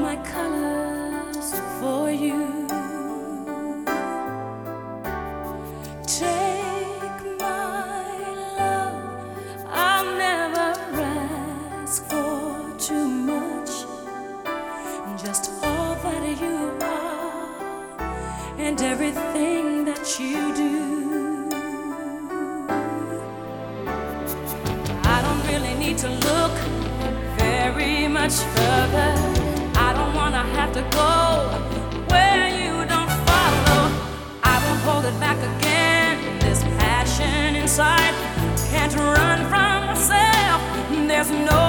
my colors for you. Take my love, I'll never ask for too much. Just all that you are and everything that you do. I don't really need to look very much further. can't run from myself. There's no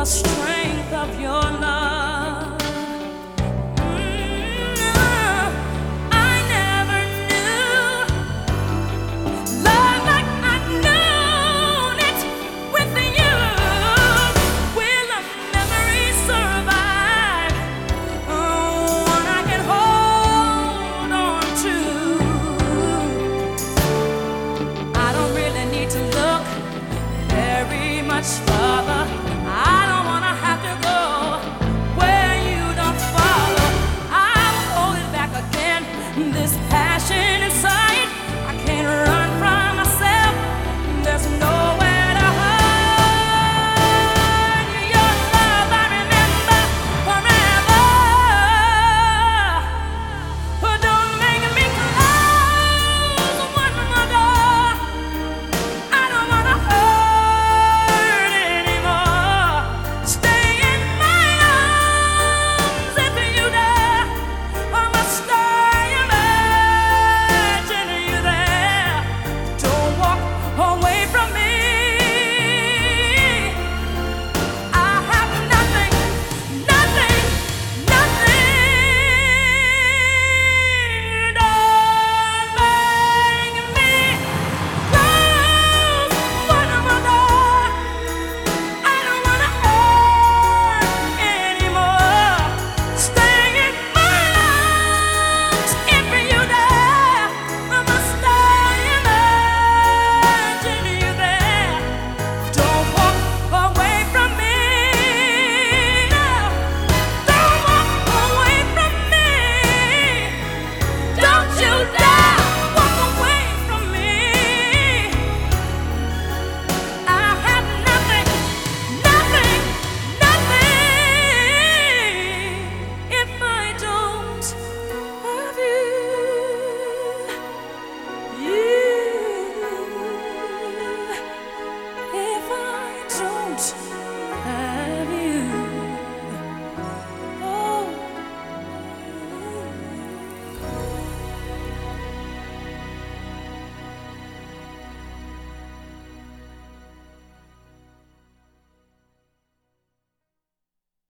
the strength of your